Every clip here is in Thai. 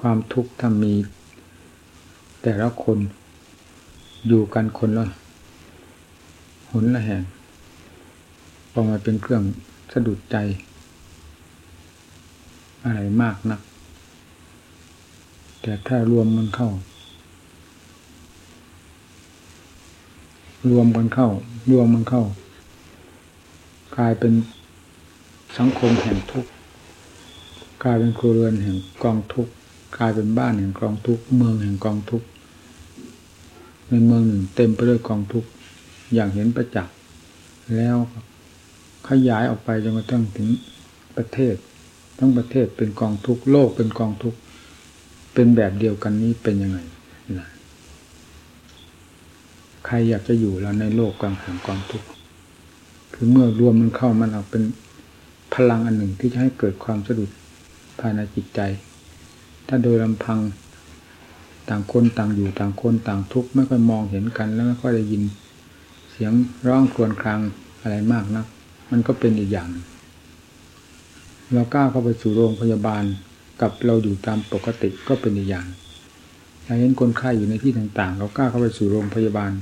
ความทุกข์ถ้ามี แต่ละคนอยู่กันคนละหนละแห่งพอมาเป็นเครื่องสะดุดใจ อะไรมากนัก แต่ถ้ารวมมันเข้า รวมกันเข้า รวมมันเข้า กลายเป็นสังคมแห่งทุกข์กลายเป็นครัวเรือนแห่งกองทุกข์ กลายเป็นบ้านแห่งกองทุกเมืองแห่งกองทุกข์ในเมืองหนึ่งเต็มไปด้วยกองทุกอย่างเห็นประจักษ์แล้วขยายออกไปจนกระทั่งถึงประเทศ ทั้งประเทศเป็นกองทุกโลกเป็นกองทุกเป็นแบบเดียวกันนี้เป็นยังไงนะใครอยากจะอยู่แล้วในโลกกลางแห่งกองทุกคือเมื่อรวมมันเข้ามันออกเป็นพลังอันหนึ่งที่จะให้เกิดความสะดุดภายในจิตใจ ถ้าโดยลำพังต่างคนต่างอยู่ต่างคนต่างทุกข์ไม่ค่อยมองเห็นกัน แล้วไม่ค่อยได้ยิน เสียงร้องครวญครางอะไรมากนะัก มันก็เป็นอีกอย่าง เรากล้าเข้าไปสู่โรงพยาบาลกับเราอยู่ตามปกติก็เป็นอีกอย่างเราเห็นคนไข้อยู่ในที่ต่างๆ เรากล้าเข้าไปสู่โรงพยาบาล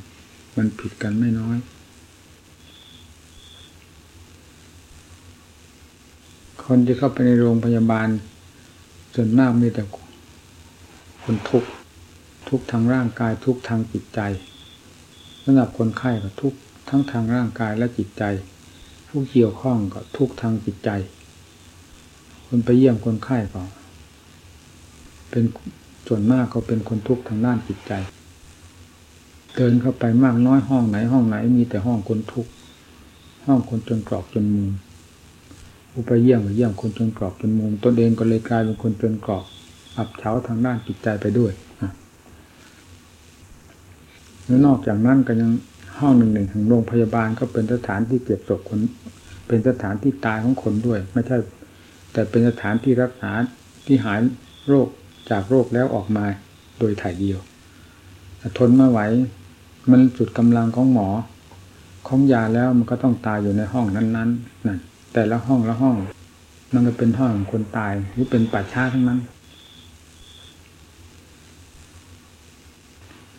มันผิดกันไม่น้อยคนที่เข้าไปในโรงพยาบาล ส่วนมากมีแต่คนทุกข์ทุกทางร่างกายทุกทางจิตใจสำหรับคนไข้ก็ทุกทั้งทางร่างกายและจิตใจ ผู้เกี่ยวข้องก็ทุกทางจิตใจ คนไปเยี่ยมคนไข้ก็เป็นส่วนมากก็เป็นคนทุกข์ทางด้านจิตใจ เดินเข้าไปมากน้อยห้องไหนห้องไหนมีแต่ห้องคนทุกข์ห้องคนจนกรอกจนมุม ผู้ไปเยี่ยมไปเยี่ยมคนจนกรอกจนมุมตนเองก็เลยกลายเป็นคนจนกรอกอับเฉาทางด้านจิตใจไปด้วยแล้วนอกจากนั้นก็ยังห้องหนึ่งหนึ่งของโรงพยาบาลก็เป็นสถานที่เก็บศพคน เป็นสถานที่ตายของคนด้วย ไม่ใช่ แต่เป็นสถานที่รักษาที่หายโรคจากโรคแล้วออกมาโดยถ่ายเดียวทนไม่ไหว มันสุดกำลังของหมอ ของยาแล้วมันก็ต้องตายอยู่ในห้องนั้น ๆ นั่น แต่ละห้องละห้อง มันก็เป็นห้องของคนตายหรือเป็นป่าช้าทั้งนั้น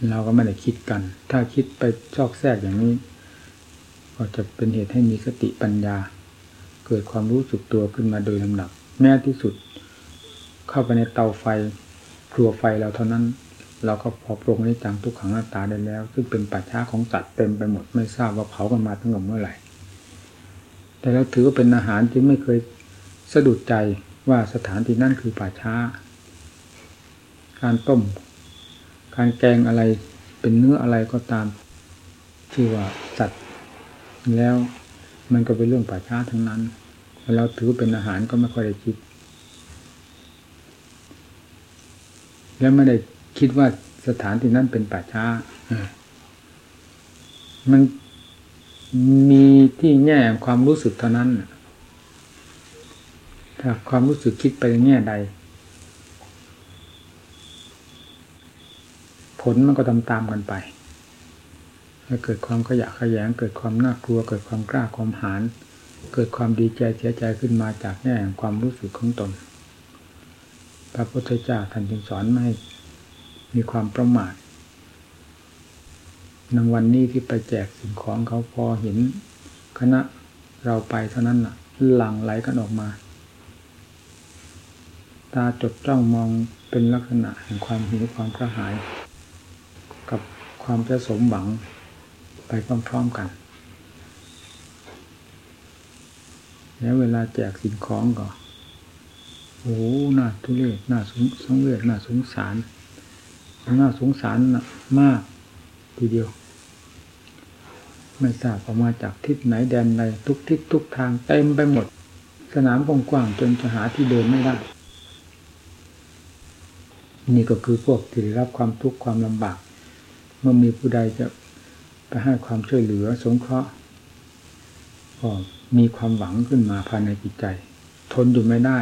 เราก็ไม่ได้คิดกัน ถ้าคิดไปชอกแทรกอย่างนี้ ก็จะเป็นเหตุให้มีสติปัญญา เกิดความรู้สึกตัวขึ้นมาโดยลำดับ แม้ที่สุด เข้าไปในเตาไฟครัวไฟเราเท่านั้น เราก็พอปรงในจังทุกขังหน้าตาได้แล้ว ซึ่งเป็นป่าช้าของสัตว์เต็มไปหมดไม่ทราบว่าเผากันมาตั้งแต่เมื่อไหร่ แต่เราถือว่าเป็นอาหารที่ไม่เคยสะดุดใจว่าสถานที่นั่นคือป่าช้า การต้ม การแกงอะไรเป็นเนื้ออะไรก็ตามที่ว่าสัตว์แล้วมันก็เป็นเรื่องป่าช้าทั้งนั้นเราถือเป็นอาหารก็ไม่ค่อยได้คิด แล้วไม่ได้คิดว่าสถานที่นั้นเป็นป่าช้า มัน มีที่แง่ความรู้สึกเท่านั้นถ้าความรู้สึกคิดไปแง่ใด ผลมันก็ตามตามกันไปถ้าเกิดความขยะขยง เกิดความน่ากลัว เกิดความกล้าความหานเกิดความดีใจเสียใจขึ้นมาจากแง่แห่งความรู้สึกของตน พระพุทธเจ้าท่านจึงสอนไม่มีความประมาท ในวันนี้ที่ไปแจกสิ่งของเขาพอเห็นคณะเราไปเท่านั้นน่ะ หลั่งไหลกันออกมา ตาจดจ้องมองเป็นลักษณะแห่งความหิวความกระหาย กับความจะสมหวังไปพร้อมๆกัน แล้วเวลาแจกสิ่งของก็โอ้หน้าทุเรศหน้าสงสงเวชหน้าสงสาร หน้าสงสารนะมากทีเดียว ไม่ทราบออกมาจากทิศไหนแดนใดทุกทิศทุกทางเต็มไปหมด สนามกว้างๆจนจะหาที่เดินไม่ได้ นี่ก็คือพวกที่ได้รับความทุกข์ความลำบาก เมื่อมีผู้ใดจะไปให้ความช่วยเหลือสงเคราะห์ก็มีความหวังขึ้นมาภายในจิตใจ ทนอยู่ไม่ได้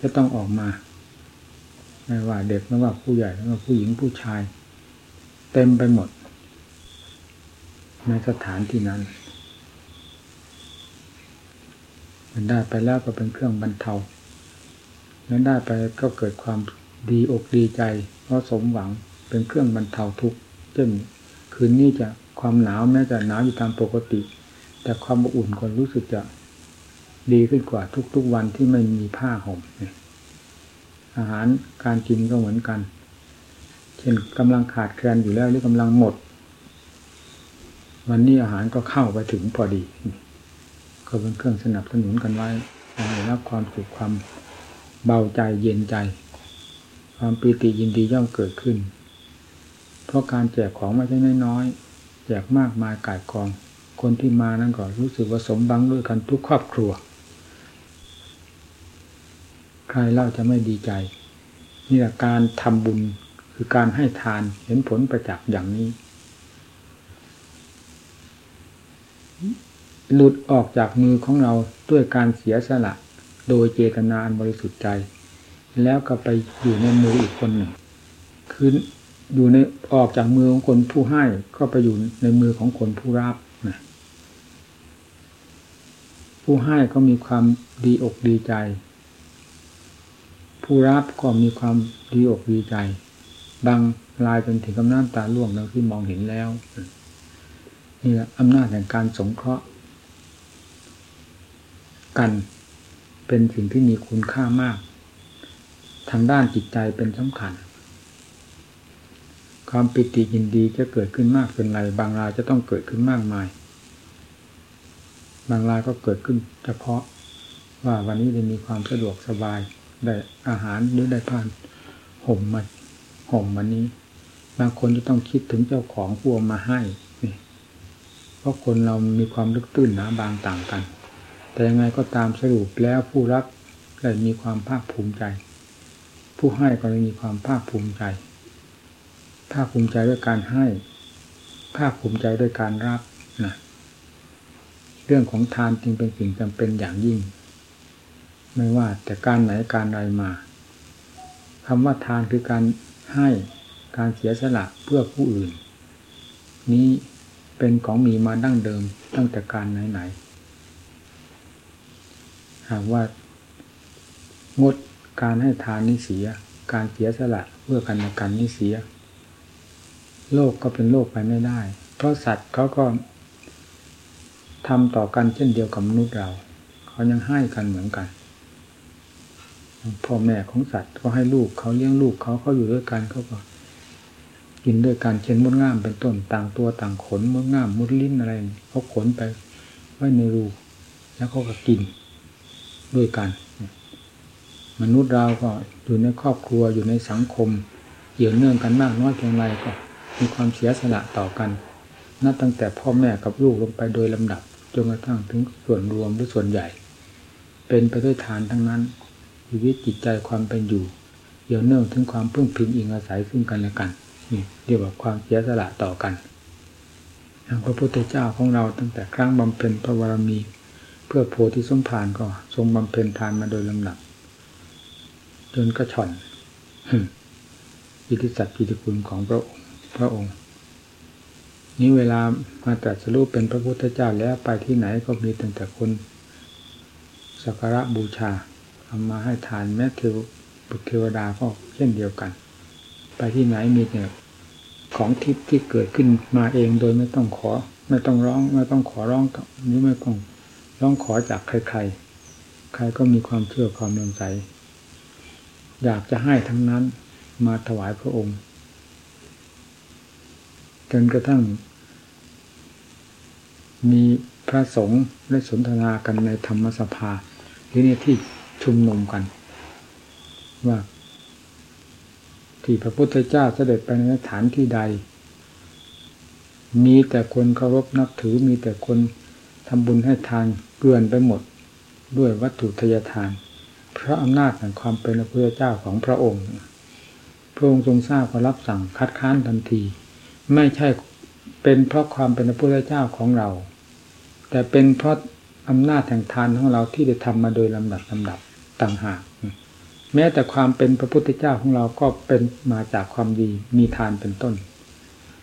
จะต้องออกมาไม่ว่าเด็กไม่ว่าผู้ใหญ่ไม่ว่าผู้หญิงผู้ชาย เต็มไปหมด ในสถานที่นั้น มันได้ไปแล้วก็เป็นเครื่องบรรเทาแล้วได้ไปก็เกิดความดีอกดีใจ เพราะสมหวังเป็นเครื่องบรรเทาทุกข์เช่นคืนนี้จะความหนาวแม้จะหนาวอยู่ตามปกติ แต่ความอุ่นก็รู้สึกจะดีขึ้นกว่าทุกๆวันที่ไม่มีผ้าห่มอาหารการกินก็เหมือนกัน เช่นกำลังขาดแคลนอยู่แล้วหรือกำลังหมด วันนี้อาหารก็เข้าไปถึงพอดี ก็เป็นเครื่องสนับสนุนกันไว้ให้รับความสุขความเบาใจเย็นใจ ความปีติยินดีย่อมเกิดขึ้น เพราะการแจกของไม่ใช่น้อยๆแจกมากมายกายกอง คนที่มานั่นก็รู้สึกว่าสมบังด้วยกันทุกครอบครัว ใครเล่าจะไม่ดีใจนี่แหละการทำบุญคือการให้ทานเห็นผลประจักษ์อย่างนี้ หลุดออกจากมือของเราด้วยการเสียสละโดยเจตนาอันบริสุทธิ์ใจ แล้วก็ไปอยู่ในมืออีกคนหนึ่ง คืออยู่ในออกจากมือของคนผู้ให้ก็ไปอยู่ในมือของคนผู้รับนะผู้ให้ก็มีความดีอกดีใจ ผู้รับก็มีความดีอกดีใจ บางลายจนถึงกำน้ำตาล่วงดังที่มองเห็นแล้ว นี่แหละอำนาจแห่งการสงเคราะห์ กันเป็นสิ่งที่มีคุณค่ามาก ทางด้านจิตใจเป็นสำคัญ ความปิติยินดีจะเกิดขึ้นมากเป็นไร บางรายจะต้องเกิดขึ้นมากมาย บางรายก็เกิดขึ้นเฉพาะว่าวันนี้ได้มีความสะดวกสบายได้อาหารหรือได้ผ่านห่มมาห่มวันนี้ บางคนจะต้องคิดถึงเจ้าของผู้มาให้ เพราะคนเรามีความลึกตื้นหนาบางต่างกัน แต่ยังไงก็ตามสรุปแล้วผู้รับได้มีความภาคภูมิใจ ผู้ให้ก็ได้มีความภาคภูมิใจ ภาคภูมิใจด้วยการให้ ภาคภูมิใจด้วยการรับนะเรื่องของทานจึงเป็นสิ่งจำเป็นอย่างยิ่ง ไม่ว่าแต่การไหนการใดมาคำว่าทานคือการให้การเสียสละเพื่อผู้อื่น นี้ เป็นของมีมาดั้งเดิมตั้งแต่การไหนๆ หากว่างดการให้ทานนิเสีย การเสียสละเพื่อกันกันนิเสีย โลกก็เป็นโลกไปไม่ได้ เพราะสัตว์เขาก็ทำต่อกันเช่นเดียวกับมนุษย์เรา เขายังให้กันเหมือนกันพ่อแม่ของสัตว์ก็ให้ลูกเขาเลี้ยงลูกเขาเขาอยู่ด้วยกันเขาก็ กินด้วยกันเช่นมดง่ามเป็นต้นต่างตัวต่างขนมดง่ามมดลิ้นอะไรเขาขนไปไว้ในรูแล้วเขาก็กินด้วยกัน มนุษย์เราก็อยู่ในครอบครัวอยู่ในสังคมเกี่ยวเนื่องกันมากน้อยเพียงไรก็ มีความเสียสละต่อกันนับตั้งแต่พ่อแม่กับลูกลงไปโดยลำดับจนกระทั่งถึงส่วนรวมหรือส่วนใหญ่ เป็นไปด้วยทานทั้งนั้นชีวิตจิตใจความเป็นอยู่เกี่ยวเนื่องถึงความพึ่งพิงอิงอาศัยซึ่งกันและกัน นี่เรียกว่าความเสียสละต่อกันพระพุทธเจ้าของเราตั้งแต่ครั้งบำเพ็ญพระวรมี เพื่อโพธิสมภารก็ทรงบำเพ็ญทานมาโดยลำดับจนกระชอนอิทธิสัตว์กิติคุณของพระองค์พระองค์ นี้เวลามาตรัสรู้เป็นพระพุทธเจ้าแล้วไปที่ไหนก็มีแต่แต่คนสักการะบูชาเอามาให้ทานแม้เทวบุตรเทวดาก็เช่นเดียวกัน ไปที่ไหนมีแต่ของทิพย์ที่เกิดขึ้นมาเองโดยไม่ต้องขอ ไม่ต้องร้อง ไม่ต้องขอร้องนี้ไม่ต้องร้องขอจากใคร ๆ ใครก็มีความเชื่อความเลื่อมใส อยากจะให้ทั้งนั้นมาถวายพระองค์จนกระทั่ง มีพระสงฆ์ได้สนทนากันในธรรมสภาที่นี่ที่ชุมนุมกัน ว่า ที่พระพุทธเจ้าเสด็จไปในสถานที่ใด มีแต่คนเคารพนับถือมีแต่คนทำบุญให้ทานเกลื่อนไปหมด ด้วยวัตถุทยทานเพราะอำนาจแห่งความเป็นพระพุทธเจ้าของพระองค์ พระองค์ทรงทราบก็รับสั่งคัดค้านทันที ไม่ใช่เป็นเพราะความเป็นพระพุทธเจ้าของเรา แต่เป็นเพราะอำนาจแห่งทานของเราที่ได้ทำมาโดยลำดับลำดับต่างหาก แม้แต่ความเป็นพระพุทธเจ้าของเราก็เป็นมาจากความดีมีทานเป็นต้น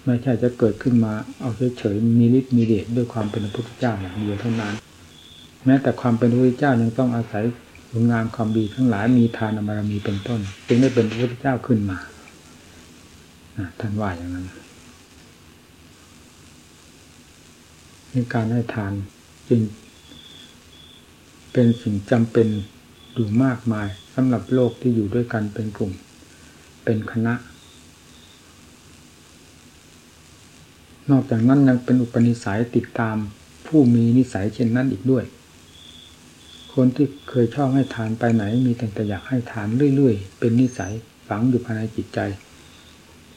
ไม่ใช่จะเกิดขึ้นมาเอาเฉยๆมีฤทธิ์มีเดชด้วยความเป็นพระพุทธเจ้าอย่างเดียวเท่านั้น แม้แต่ความเป็นพระพุทธเจ้ายังต้องอาศัยคุณงามความดีทั้งหลายมีทานบารมีเป็นต้น จึงได้เป็นพระพุทธเจ้าขึ้นมาท่านว่าอย่างนั้นในการให้ทานจึงเป็นสิ่งจำเป็น อยู่มากมายสำหรับโลกที่อยู่ด้วยกันเป็นกลุ่ม เป็นคณะ นอกจากนั้นยังเป็นอุปนิสัยติดตามผู้มีนิสัยเช่นนั้นอีกด้วย คนที่เคยชอบให้ทานไปไหน มีแต่แต่อยากให้ทานเรื่อยๆ เป็นนิสัยฝังอยู่ภายในจิตใจ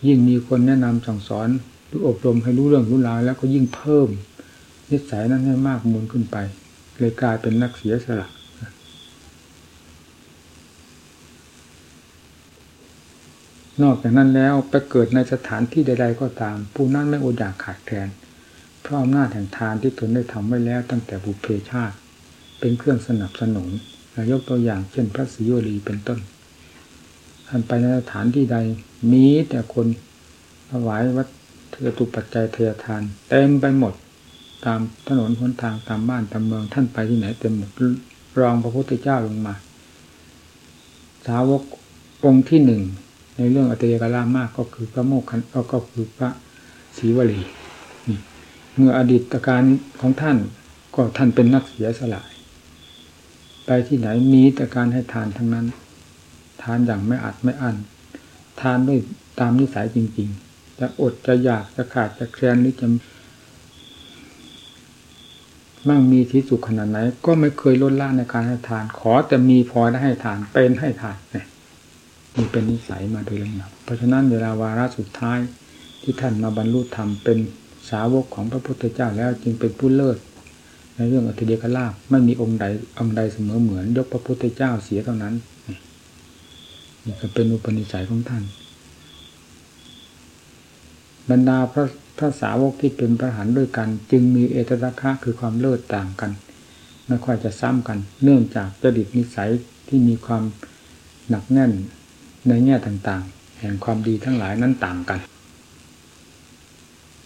ยิ่งมีคนแนะนำสั่งสอนหรืออบรมให้รู้เรื่องรู้ราวแล้วก็ยิ่งเพิ่มนิสัยนั้นให้มากมูลขึ้นไปเลยกลายเป็นนักเสียสละ นอกจากนั้นแล้วไปเกิดในสถานที่ใด ๆ ก็ตาม ผู้นั้นไม่อดอยากขาดแคลนเพราะอำนาจแห่งทานที่ตนได้ทำไว้แล้ว ตั้งแต่บุพเพชาติ เป็นเครื่องสนับสนุนยกตัวอย่างเช่นพระศิโยรีเป็นต้นท่านไปในสถานที่ใดมีแต่คนถวายวัตถุปัจจัยเททาน เต็มไปหมด ตามถนนหนทางตามบ้านตามเมืองท่านไปที่ไหนเต็มหมดรองพระพุทธเจ้าลงมา สาวกองค์ที่หนึ่ง ในเรื่องอัตยกรามากก็คือพระโมกขันก็คือพระศรีวลีนี่เมื่ออดีตการของท่านก็ท่านเป็นนักเสียสละไปที่ไหนมีแต่การให้ทานทั้งนั้น ทานอย่างไม่อัดไม่อั้นทานด้วยตามนิสัยจริง ๆ จะอดจะอยากจะขาดจะแคลนหรือจะมั่งมีที่สุขขนาดไหน ก็ไม่เคยลดละในการให้ทาน ขอแต่มีพอได้ให้ทานเป็นให้ทานเนี่ย มีเป็นนิสัยมาโดยลำดับเพราะฉะนั้นเวลาวาระสุดท้ายที่ท่านมาบรรลุธรรมเป็นสาวกของพระพุทธเจ้าแล้วจึงเป็นผู้เลิศในเรื่องอัติเดกลาภไม่มีองค์ใดองค์ใดเสมอเหมือนยกพระพุทธเจ้าเสียเท่านั้นนี่ก็เป็นอุปนิสัยของท่าน บรรดาพระพระสาวกที่เป็นพระหันด้วยกัน จึงมีเอตระคะคือความเลิศต่างกันไม่ค่อยจะซ้ำกัน เนื่องจากจดิตนิสัยที่มีความหนักแน่น ในแง่ต่างๆ แห่งความดีทั้งหลายนั้นต่างกัน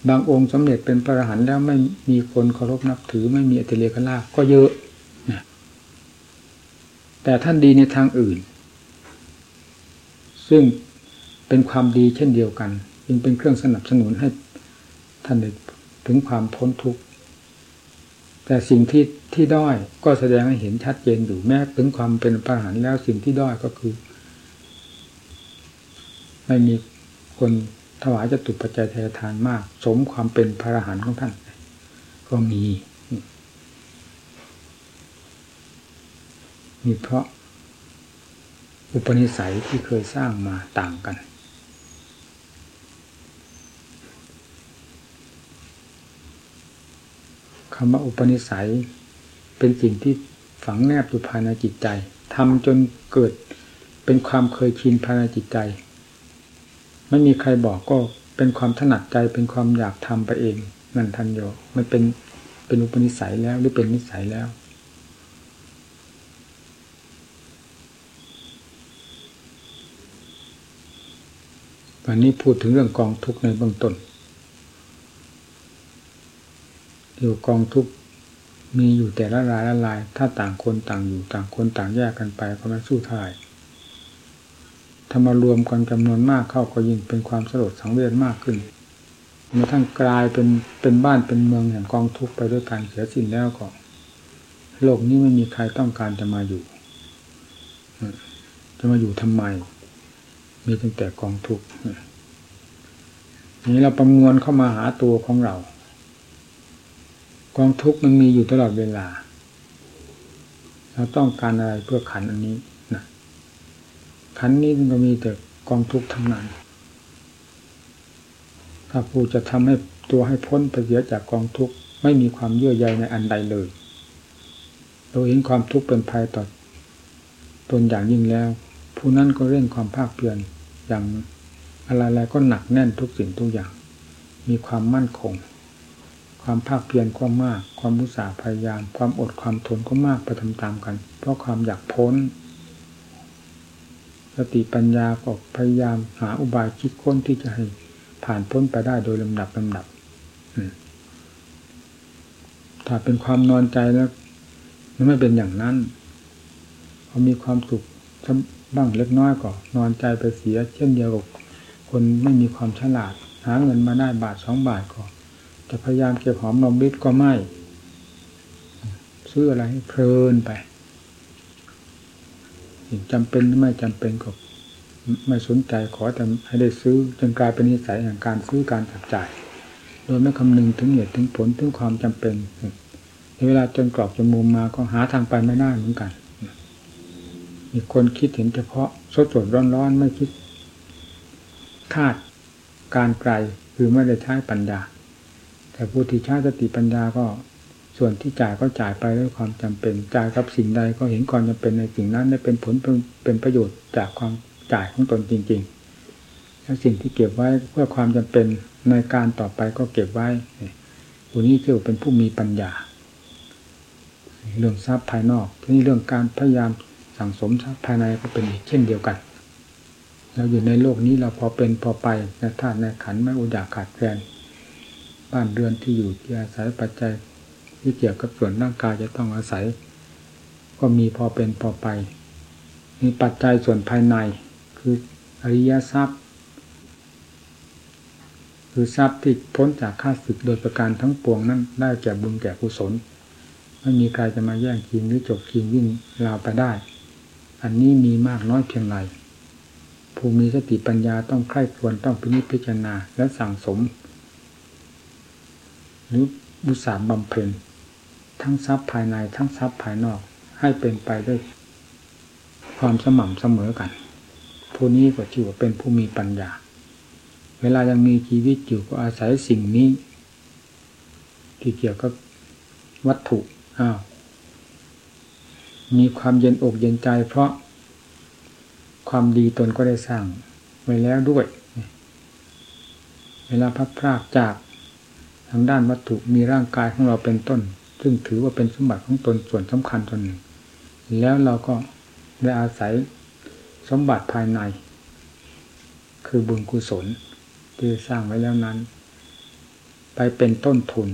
บางองค์สำเร็จเป็นพระอรหันต์แล้วไม่มีคนเคารพนับถือไม่มีอัติเลกลาก็เยอะนะแต่ท่านดีในทางอื่น ซึ่งเป็นความดีเช่นเดียวกันจึงเป็นเครื่องสนับสนุนให้ท่านถึงความพ้นทุกข์แต่สิ่งที่ที่ด้อยก็แสดงให้เห็นชัดเจนอยู่แม้ถึงความเป็นพระอรหันต์แล้วสิ่งที่ด้อยก็คือ ไม่มีคนถวายจตุปัจจัยทายทานมาก สมความเป็นพระอรหันต์ของท่าน ก็มีมีเพราะอุปนิสัยที่เคยสร้างมาต่างกัน คำว่าอุปนิสัยเป็นสิ่งที่ฝังแนบอยู่ภายในจิตใจทำจนเกิดเป็นความเคยชินภายในจิตใจ ไม่มีใครบอกก็เป็นความถนัดใจเป็นความอยากทำไปเองนั่นทันโยมันเป็นเป็นอุปนิสัยแล้วหรือเป็นนิสัยแล้ว วันนี้พูดถึงเรื่องกองทุกข์ในเบื้องต้นอยู่กองทุกข์มีอยู่แต่ละรายละลาย ถ้าต่างคนต่างอยู่ต่างคนต่างแยกกันไปก็ไม่สู้ท่าไหร่ ถ้ามารวมกันจำนวนมากเข้าก็ยิ่งเป็นความสลดสังเวชมากขึ้นเมื่อทั้งกลายเป็นเป็นบ้านเป็นเมืองแห่งกองทุกข์ไปด้วยการเสียสิ้นแล้วก็โลกนี้ไม่มีใครต้องการจะมาอยู่ จะมาอยู่ทำไม มีตั้งแต่กองทุกข์นี้เราประมวลเข้ามาหาตัวของเรา กองทุกข์มันมีอยู่ตลอดเวลา เราต้องการอะไรเพื่อขันอันนี้ ขันนี้มันก็มีแต่กองทุกข์ทั้งนั้น ถ้าผู้จะทำให้ตัวให้พ้นไปเสียจากกองทุกข์ไม่มีความเยื่อใยในอันใดเลย เราเห็นความทุกข์เป็นภัยต่อตนอย่างยิ่งแล้ว ผู้นั้นก็เร่งความภาคเพียรอย่างอะไรๆก็หนักแน่นทุกสิ่งทุกอย่าง มีความมั่นคง ความภาคเพียรก็มาก ความมุสาพยายาม ความอดความทนก็มากไปทำตามกัน เพราะความอยากพ้น สติปัญญาก็พยายามหาอุบายคิดค้นที่จะให้ผ่านพ้นไปได้โดยลำดับลำดับถ้าเป็นความนอนใจแล้วมันไม่เป็นอย่างนั้นพอมีความสุขบ้างเล็กน้อยก็นอนใจไปเสีย เช่นเดียวกับคนไม่มีความฉลาด หาเงินมาได้บาทสองบาทก็จะพยายามเก็บหอมรอมริบก็ไม่ซื้ออะไรให้เพลินไป จำเป็นหรือไม่จำเป็นก็ไม่สนใจขอแต่ให้ได้ซื้อจนกลายเป็นนิสัยแห่างการซื้อการจับจ่าย โดยไม่คำนึงถึงเหตุถึงผลถึงความจำเป็นในเวลาจนกรอบจมูกมาก็หาทางไปไม่ได้เหมือนกัน มีคนคิดเห็นเฉพาะสดสดร้อนร้อนไม่คิด คาดการไกลคือไม่ได้ใช้ปัญญา แต่ผู้ที่ใช้สติปัญญาก็ ส่วนที่จ่ายก็จ่ายไปด้วยความจำเป็นจ่ายกับสิ่งใดก็เห็นความจำเป็นในสิ่งนั้นได้เป็นผลเป็นประโยชน์จากความจ่ายของตนจริงๆแล้วสิ่งที่เก็บไว้เพื่อความจำเป็นในการต่อไปก็เก็บไว้ผู้นี้ถือเป็นผู้มีปัญญา เรื่องทรัพย์ภายนอกที่นี่เรื่องการพยายามสั่งสมทรัพย์ภายในก็เป็นอีกเช่นเดียวกันเราอยู่ในโลกนี้เราพอเป็นพอไปในธาตุในขันไม่อุดาขาดแคลนบ้านเรือนที่อยู่ที่อาศัยปัจจัย ที่เกี่ยวกับส่วนร่างกายจะต้องอาศัย ก็มีพอเป็นพอไป มีปัจจัยส่วนภายในคืออริยทรัพย์ คือทรัพย์ที่พ้นจากข้าศึกโดยประการทั้งปวงนั้นได้แก่บุญแก่กุศลไม่มีใครจะมาแย่งกินหรือจบกินวิ่งราวไปได้ อันนี้มีมากน้อยเพียงไรผู้มีสติปัญญาต้องใคร่ควรต้องพินิจพิจารณาและสั่งสมหรือ บุษาบำเพ็ญทั้งทรัพย์ภายในทั้งทรัพย์ภายนอกให้เป็นไปด้วยความสม่ำเสมอกันผู้นี้ก็ชื่อว่าเป็นผู้มีปัญญา เวลายังมีชีวิตอยู่ก็อาศัยสิ่งนี้ ที่เกี่ยวกับวัตถุอ้าวมีความเย็นอกเย็นใจ เพราะความดีตนก็ได้สร้างไว้แล้วด้วย เวลาพัดพรากจาก ทางด้านวัตถุมีร่างกายของเราเป็นต้น ซึ่งถือว่าเป็นสมบัติของตนส่วนสำคัญตนหนึ่ง แล้วเราก็ได้อาศัยสมบัติภายใน คือบุญกุศลที่สร้างไว้แล้วนั้น ไปเป็นต้นทุน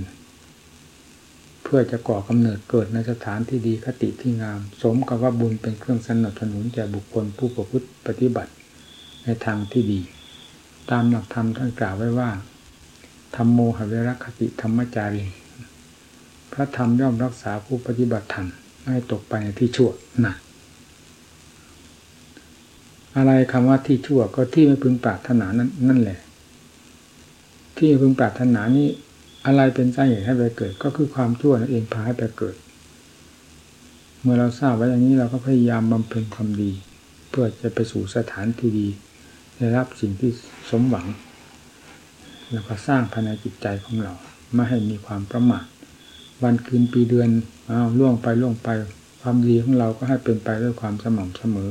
เพื่อจะก่อกำเนิดเกิดในสถานที่ดีคติที่งาม สมกับว่าบุญเป็นเครื่องสนับสนุนแก่บุคคลผู้ประพฤติปฏิบัติในทางที่ดี ตามหลักธรรมท่านกล่าวไว้ว่า ธรรมโมหเวรคติธรรมจารีพระธรรมย่อมรักษาผู้ปฏิบัติธรรมไม่ให้ตกไปในที่ชั่วนะอะไรคำว่าที่ชั่วก็ที่ไม่พึงปรารถนานั้นนั่นแหละ ที่ไม่พึงปรารถนานี้ อะไรเป็นสาเหตุให้ไปเกิด ก็คือความชั่วนั่นเองพาให้ไปเกิด เมื่อเราทราบไว้อย่างนี้เราก็พยายามบำเพ็ญความดี เพื่อจะไปสู่สถานที่ดีได้รับสิ่งที่สมหวัง แล้วก็สร้างภายในจิตใจของเรา ไม่ให้มีความประมาทวันคืนปีเดือนอ้าวล่วงไปล่วงไป ความดีของเราก็ให้เป็นไปด้วยความสม่ำเสมอ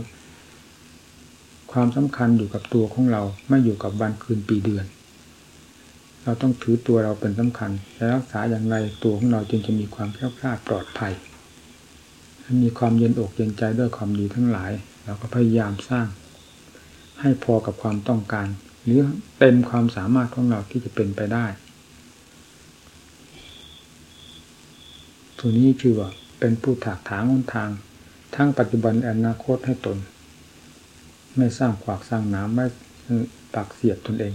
ความสำคัญอยู่กับตัวของเราไม่อยู่กับวันคืนปีเดือน เราต้องถือตัวเราเป็นสำคัญและรักษาอย่างไรตัวของเราจึงจะมีความแข็งแกร่งปลอดภัยมีความเย็นอกเย็นใจด้วยความดีทั้งหลาย เราก็พยายามสร้าง ให้พอกับความต้องการ หรือเต็มความสามารถของเราที่จะเป็นไปได้ตัวนี้คือว่าเป็นผู้ถากถางหนทาง ทั้งปัจจุบันอนาคตให้ตน ไม่สร้างขวากสร้างน้ำไม่ปักเสียดตนเอง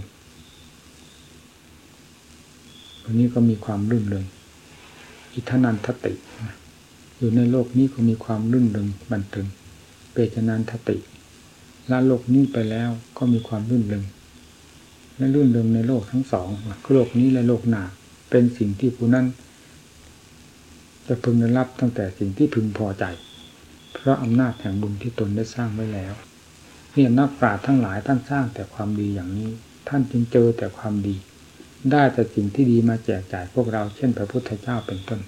ตัวนี้ก็มีความรื่นเริงอิทนันทติอยู่ในโลกนี้ก็มีความรื่นเริงบันเทิงเปจนันทติละโลกนี้ไปแล้วก็มีความรื่นเริง และรื่นเริงในโลกทั้งสองโลกนี้และโลกหน้าเป็นสิ่งที่ผู้นั้นจะพึงได้รับตั้งแต่สิ่งที่พึงพอใจ เพราะอำนาจแห่งบุญที่ตนได้สร้างไว้แล้วเนี่ยนักปราชญ์ทั้งหลายท่านสร้างแต่ความดีอย่างนี้ ท่านจึงเจอแต่ความดี ได้แต่สิ่งที่ดีมาแจกจ่ายพวกเราเช่นพระพุทธเจ้าเป็นต้น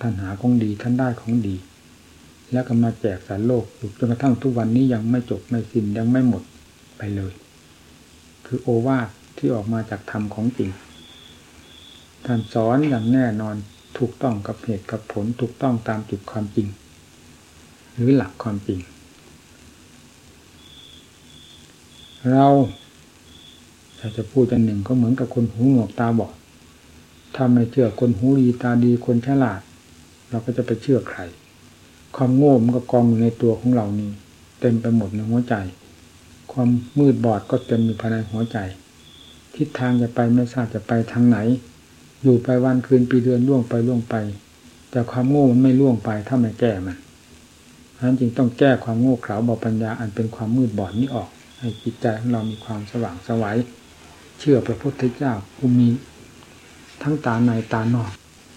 ท่านหาของดีท่านได้ของดี แล้วก็มาแจกสารโลกจนกระทั่งทุกวันนี้ยังไม่จบไม่สิ้นยังไม่หมดไปเลย คือโอวาทที่ออกมาจากธรรมของจริงท่านสอนอย่างแน่นอนถูกต้องกับเหตุกับผลถูกต้องตามจุดความจริง หรือหลักความจริง เราถ้าจะพูดอันหนึ่งก็เหมือนกับคนหูหนวกตาบอดถ้าไม่เชื่อคนหูดีตาดีคนฉลาด เราก็จะไปเชื่อใคร ความโง่มันก็กองอยู่ในตัวของเรานี่เต็มไปหมดในหัวใจ ความมืดบอดก็เต็มอยู่ภายในหัวใจ ทิศทางจะไปไม่ทราบจะไปทางไหน อยู่ไปวันคืนปีเดือนล่วงไปล่วงไป แต่ความโง่มันไม่ล่วงไปถ้าไม่แก้มันฉะนั้นจึงต้องแก้ความโง่เขลาบอปัญญาอันเป็นความมืดบอดนี้ออก ให้จิตใจของเรามีความสว่างสวัยเชื่อพระพุทธเจ้าผู้มีทั้งตาในตานอก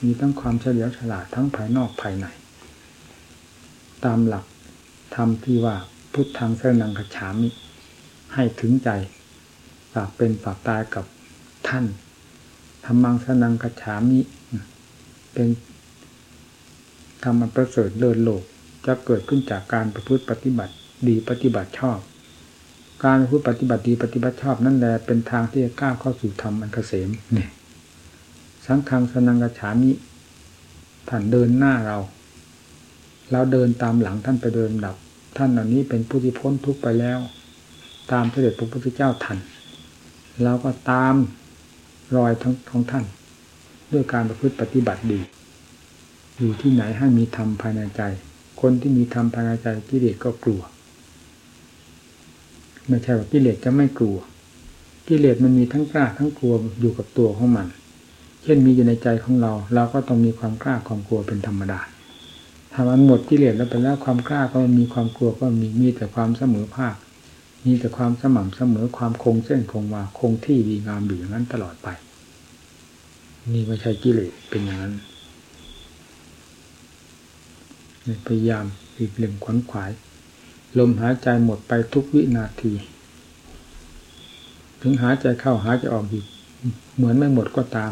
มีทั้งความเฉลียวฉลาดทั้งภายนอกภายใน ตามหลักธรรมที่ว่าพุทธังเสนังขฉามิ ให้ถึงใจฝากเป็นฝากตายกับท่านธรรมังสนังขฉามิ เป็นธรรมประเสริฐเลิศโลกจะเกิดขึ้นจากการประพฤติปฏิบัติดีปฏิบัติชอบ การประพฤติปฏิบัติดีปฏิบัติชอบนั่นแหละเป็นทางที่จะก้าวเข้าสู่ธรรมอันเกษมเนี่ยสังฆังสนังกฉามิท่านเดินหน้าเรา เราเดินตามหลังท่านไปเดินดับ ท่านเหล่านี้เป็นผู้ที่พ้นทุกข์ไปแล้ว ตามเสด็จพระพุทธเจ้าทันเราก็ตามรอยทั้งของท่าน ด้วยการประพฤติปฏิบัติดี อยู่ที่ไหนให้มีธรรมภายในใจ คนที่มีธรรมภายในใจกิเลสก็กลัวไม่ใช่ว่ากิเลสจะไม่กลัว กิเลสมันมีทั้งกล้าทั้งกลัวอยู่กับตัวของมัน เช่นมีอยู่ในใจของเรา เราก็ต้องมีความกล้าความกลัวเป็นธรรมดาถ้ามันหมดกิเลสแล้วไปแล้วความกล้าก็มีความกลัวก็มีมีแต่ความเสมอภาค มีแต่ความสม่ำเสมอความคงเส้นคงวาคงที่ดีงามอยู่อย่างนั้นตลอดไป นี่ไม่ใช่กิเลสเป็นอย่างนั้นพยายามอีกเหล่งขวนขวาย ลมหายใจหมดไปทุกวินาที ถึงหายใจเข้าหายใจออกอยู่เหมือนไม่หมดก็ตาม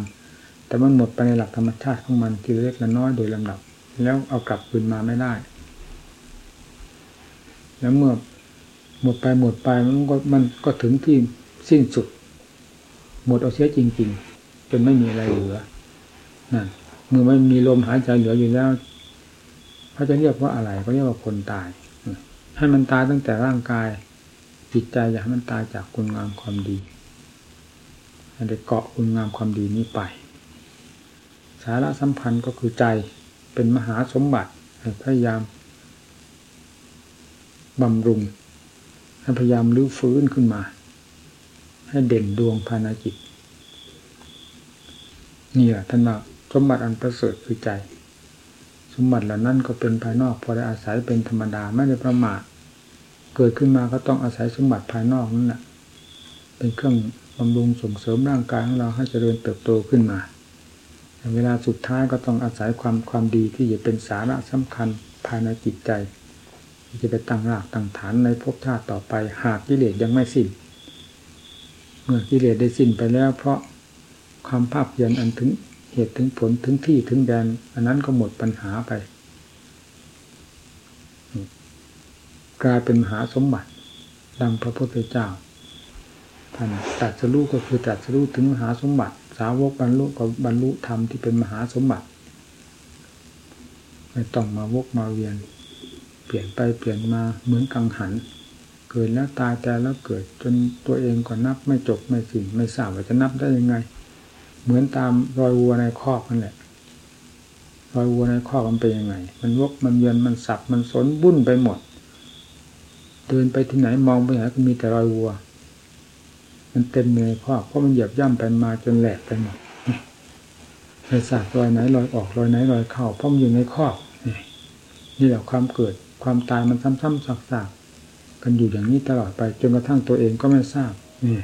แต่มันหมดไปในหลักธรรมชาติของมันทีเล็กละน้อยโดยลำดับ แล้วเอากลับคืนมาไม่ได้ แล้วเมื่อ หมดไปหมดไปมันก็มันก็ถึงที่สิ้นสุด หมดเอาเสียจริง ๆ จนไม่มีอะไรเหลือนั่นเมื่อไม่มีลมหายใจเหลืออยู่แล้วเขาจะเรียกว่าอะไรก็เรียกว่าคนตาย ให้มันตายตั้งแต่ร่างกาย จิตใจอยากให้มันตายจากคุณงามความดีให้ได้เกาะคุณงามความดีนี้ไป สาระสัมพันธ์ก็คือใจเป็นมหาสมบัติพยายามบำรุง ให้พยายามลื้อฟื้นขึ้นมา ให้เด่นดวงภายในจิตนี่แหละท่านว่าสมบัติอันประเสริฐคือใจ สมบัติเหล่านั้นก็เป็นภายนอก พอได้อาศัยเป็นธรรมดาไม่ได้ประมาทเกิดขึ้นมาก็ต้องอาศัยสมบัติภายนอกนั่นแหละเป็นเครื่องบำรุงส่งเสริมร่างกายของเราให้เจริญเติบโตขึ้นมาเวลาสุดท้ายก็ต้องอาศัยความความดีที่จะเป็นสาระสำคัญภายในจิตใจ ที่จะไปตั้งรากตั้งฐานในภพชาติต่อไป หากกิเลสยังไม่สิ้น เมื่อกิเลสได้สิ้นไปแล้ว เพราะความภาพเพียนอันถึงเหตุถึงผลถึงที่ถึงแดน อันนั้นก็หมดปัญหาไป กลายเป็นมหาสมบัติ ดังพระพุทธเจ้าท่านตัดสรู้ก็คือตัดสรู้ถึงมหาสมบัติ สาวกบรรลุกับบรรลุธรรมที่เป็นมหาสมบัติไม่ต้องมาวกมาเวียน ลี่ยนไปเปลี่ยนมาเหมือนกังหัน เกิดแล้วตายแต่แล้วเกิดจนตัวเองก็นับไม่จบไม่สิ้นไม่ทราบว่าจะนับได้ยังไง เหมือนตามรอยวัวในคอกนั่นแหละรอยวัวในคอกมันเป็นยังไง มันวกมันเวียนมันสับมันสนบุ้นไปหมด เดินไปที่ไหนมองไปไหนก็มีแต่รอยวัว มันเต็มเลยพ่อเพราะมันเหยียบย่ำไปมาจนแหลกไปหมดไอ้สากรอยไหนรอยออกรอยไหนรอยเข้าเพราะมันอยู่ในข้อนี่แหละความเกิด ความตายมันซ้ำๆซากๆกันอยู่อย่างนี้ตลอดไป จนกระทั่งตัวเองก็ไม่ทราบนี่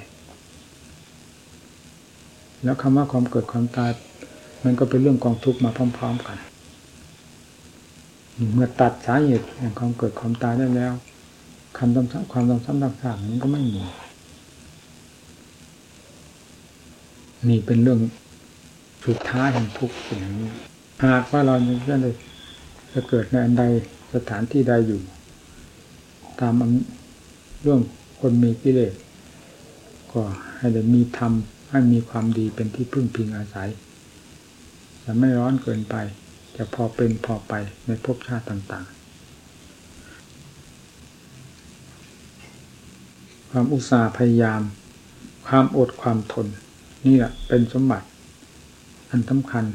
แล้วคำว่าความเกิดความตาย มันก็เป็นเรื่องกองทุกข์มาพร้อม ๆกัน เมื่อตัดสาเหตุแห่งความเกิดความตายได้แล้วคำซ้ำความซ้ำซ้ำซากๆนั้นก็ไม่มีนี่เป็นเรื่องสุดท้ายแห่งทุกข์อย่างนี้หากว่าเราจะได้จะเกิดในอันใด สถานที่ใดอยู่ ตามเรื่องคนมีกิเลสก็ให้ได้มีธรรมให้มีความดีเป็นที่พึ่งพิงอาศัยจะไม่ร้อนเกินไป จะพอเป็นพอไปในภพชาติต่าง ๆ ความอุตสาห์พยายาม ความอดความทน นี่แหละเป็นสมบัติ อันสำคัญ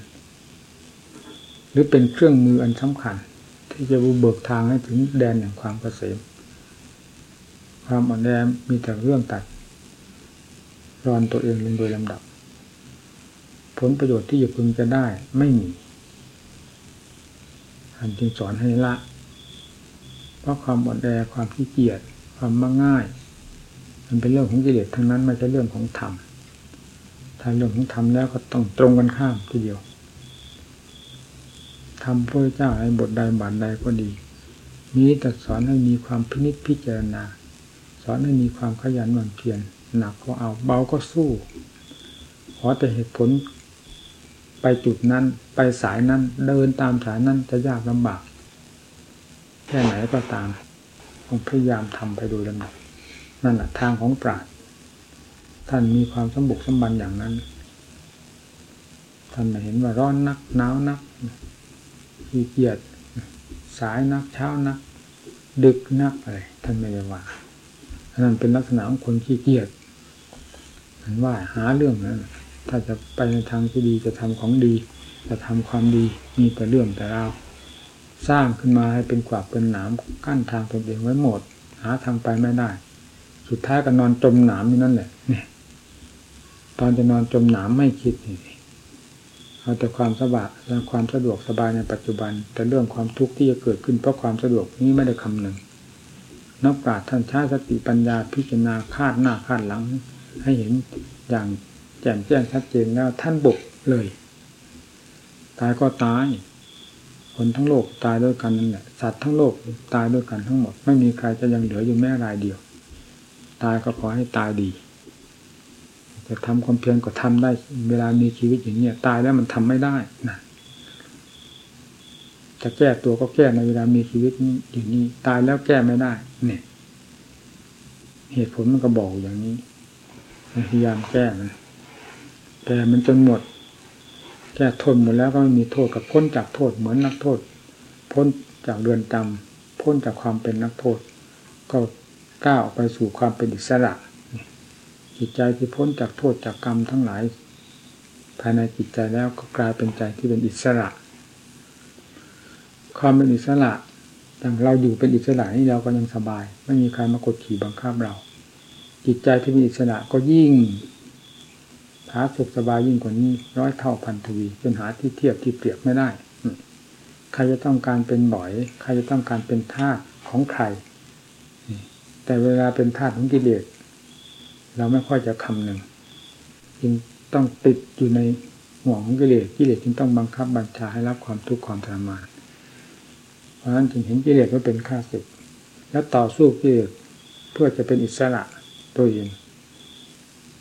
หรือเป็นเครื่องมืออันสำคัญ ที่จะบุเบิกทางให้ถึงแดนแห่งความเกษมความอ่อนแอมีแต่เรื่องตัดรอนตัวเองลงโดยลำดับ ผลประโยชน์ที่จะพึงจะได้ไม่มีท่านจึงสอนให้ละ เพราะความอ่อนแอความขี้เกียจความมักง่าย มันเป็นเรื่องของกิเลสทั้งนั้นไม่ใช่เรื่องของธรรมถ้าเรื่องของธรรมแล้วก็ต้องตรงกันข้ามทีเดียว ทำพระเจ้าในบทใดบาทใดก็ดี มีแต่สอนให้มีความพินิจพิจารณา สอนให้มีความขยันหมั่นเพียรหนักก็เอาเบาก็สู้ ขอแต่เหตุผลไปจุดนั้นไปสายนั้นเดินตามสายนั้นจะยากลำบาก แค่ไหนก็ตามต้องพยายามทำไปโดยลำดับนั่นแหละทางของปราชญ์ท่านมีความสมบุกสมบันอย่างนั้น ท่านไม่เห็นว่าร้อนนักหนาวนัก ขี้เกียจสายนักเช้านัก ดึกนักอะไรท่านไม่ได้ว่านั่นเป็นลักษณะของคนขี้เกียจมันว่าหาเรื่องนั้นถ้าจะไปในทางที่ดีจะทำของดี จะทำความดีมีแต่เรื่องแต่เราสร้างขึ้นมาให้เป็นกวาดเป็นหนามกั้นทางตนเองไว้หมด หาทางไปไม่ได้ สุดท้ายก็นอนจมหนามอยู่นั่นแหละเนี่ยตอนจะนอนจมหนามไม่คิดนี่ เอาแต่ความสบายและความสะดวกสบายในปัจจุบัน แต่เรื่องความทุกข์ที่จะเกิดขึ้นเพราะความสะดวกนี้ไม่ได้คำหนึ่งนักปราชญ์ท่านใช้สติปัญญาพิจารณาคาดหน้าคาดหลัง ให้เห็นอย่างแจ่มแจ้งชัดเจนแล้วท่านบุกเลย ตายก็ตาย คนทั้งโลกตายด้วยกันนั่นแหละสัตว์ทั้งโลกตายด้วยกันทั้งหมด ไม่มีใครจะยังเหลืออยู่แม้รายเดียว ตายก็ขอให้ตายดี จะทำความเพียรก็ทำได้ เวลามีชีวิตอย่างนี้ตายแล้วมันทำไม่ได้นะจะแก้ตัวก็แก้ในเวลามีชีวิตอย่างนี้ ตายแล้วแก้ไม่ได้ เนี่ย เหตุผลมันก็บอกอย่างนี้พยายามแก้มันแก้มันจนหมด แก้ทนหมดแล้วก็ไม่มีโทษกับพ้นจากโทษเหมือนนักโทษ พ้นจากเรือนจำพ้นจากความเป็นนักโทษ ก็ก้าวไปสู่ความเป็นอิสระ จิตใจที่พ้นจากโทษจากกรรมทั้งหลาย ภายในจิตใจแล้วก็กลายเป็นใจที่เป็นอิสระ ความเป็นอิสระอย่างเราอยู่เป็นอิสระนี่เราก็ยังสบาย ไม่มีใครมากดขี่บังคับเรา จิตใจที่มีอิสระก็ยิ่งผาสุขสบายยิ่งกว่านี้ร้อยเท่าพันทวีจนหาที่เทียบที่เปรียบไม่ได้ใครจะต้องการเป็นบ่อย ใครจะต้องการเป็นทาสของใครแต่เวลาเป็นทาสของกิเลส เราไม่ค่อยจะคำหนึ่งจึงต้องติดอยู่ในห่วงของกิเลสกิเลสจึงต้องบังคับบัญชาให้รับความทุกข์ความทรมานเพราะฉะนั้นจึงเห็นกิเลสว่าเป็นข้าศึก แล้วต่อสู้กิเลสเพื่อจะเป็นอิสระตัวเอง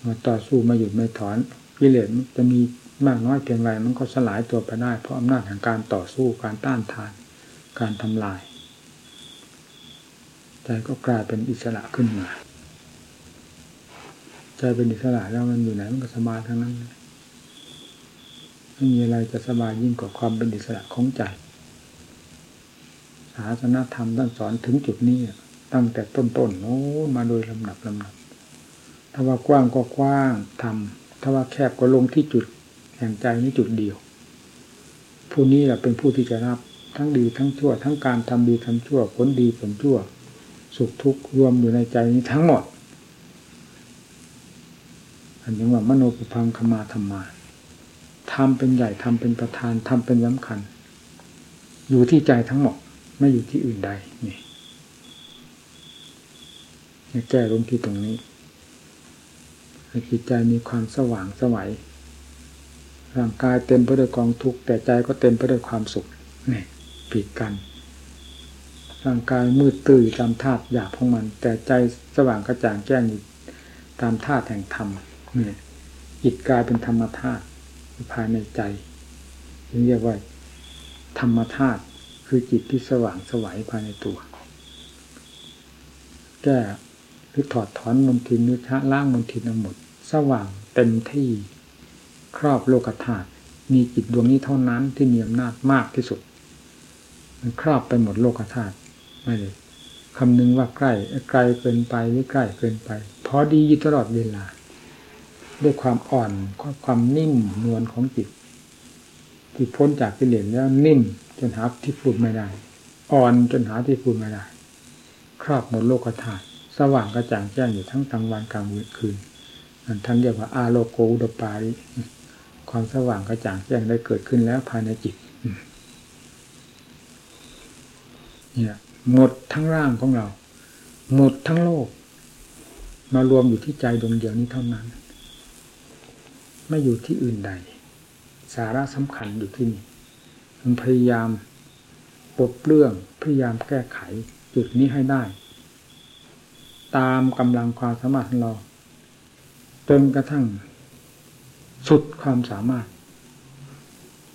มาต่อสู้มาหยุดไม่ถอนกิเลสจะมีมากน้อยเพียงไรมันก็สลายตัวไปได้ เพราะอำนาจแห่งการต่อสู้การต้านทาน การทำลายใจก็กลายเป็นอิสระขึ้นมา ใจเป็นอิสระแล้วมันอยู่ไหนมันก็สบายทั้งนั้นไม่มีอะไรจะสบายยิ่งกว่าความเป็นอิสระของใจศาสนาธรรมท่านสอนถึงจุดนี้ตั้งแต่ต้นๆโน้มาโดยลำดับลำดับถ้าว่ากว้างก็กว้างทำถ้าว่าแคบก็ลงที่จุดแห่งใจนี้จุดเดียว ผู้นี้แหละเป็นผู้ที่จะรับทั้งดีทั้งชั่ว ทั้งการทำดีทำชั่วผลดีผลชั่ว สุขทุกข์รวมอยู่ในใจนี้ทั้งหมด อันนี้ว่ามโนปุพังคมาธรรมาทำเป็นใหญ่ทำเป็นประธานทำเป็นสำคัญ อยู่ที่ใจทั้งหมดไม่อยู่ที่อื่นใดนี่แก้ลงที่ตรงนี้ให้จิตใจมีความสว่างสวัยร่างกายเต็มไปด้วยกองทุกข์แต่ใจก็เต็มไปด้วยความสุขนี่ผิดกัน ร่างกายมืดตื้อตามธาตุหยาบของมัน แต่ใจสว่างกระจ่างแจ้งตามธาตุแห่งธรรม จิตกลายเป็นธรรมธาตุภายในใจเรียกว่า ธรรมธาตุคือจิตที่สว่างสวัยภายในตัว แก้หรือถอดถอนมลทินนุชะล้างมลทินหมด สว่างเต็มที่ครอบโลกธาตุมีจิตดวงนี้เท่านั้นที่มีอำนาจมากที่สุด มันครอบไปหมดโลกธาตุไม่เลยคำนึงว่าใกล้ไกลเกินไปหรือใกล้เกินไปพอดีตลอดเวลา ด้วยความอ่อนความนิ่มนวลของจิตที่พ้นจากกิเลสแล้วนิ่มจนหาที่พูดไม่ได้ อ่อนจนหาที่พูดไม่ได้ ครอบหมดโลกธาตุสว่างกระจ่างแจ้งอยู่ทั้งกลางวันกลางคืนนั่นท่านเรียกว่าอาโลโกอุดปาริความสว่างกระจ่างแจ้งได้เกิดขึ้นแล้วภายในจิตเนี่ยหมดทั้งร่างของเรา หมดทั้งโลก มารวมอยู่ที่ใจดวงเดียวนี้เท่านั้น ไม่อยู่ที่อื่นใด สาระสำคัญอยู่ที่นี่มันพยายามปลดเปลื้องพยายามแก้ไขจุดนี้ให้ได้ ตามกำลังความสามารถของเราจนกระทั่ง สุดความสามารถ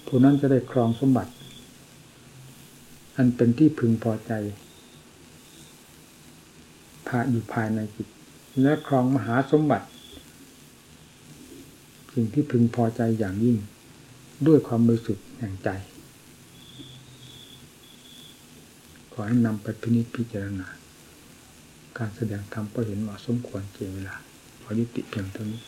ผู้นั้นจะได้ครองสมบัติ อันเป็นที่พึงพอใจภาอยู่ภายในจิตและครองมหาสมบัติ สิ่งที่พึงพอใจอย่างยิ่ง ด้วยความบริสุทธิ์แห่งใจ ขอให้นำไปพินิจพิจารณา การแสดงธรรมก็เห็นเหมาะสมควรเก่เวลาขอยุติเพียงเท่านี้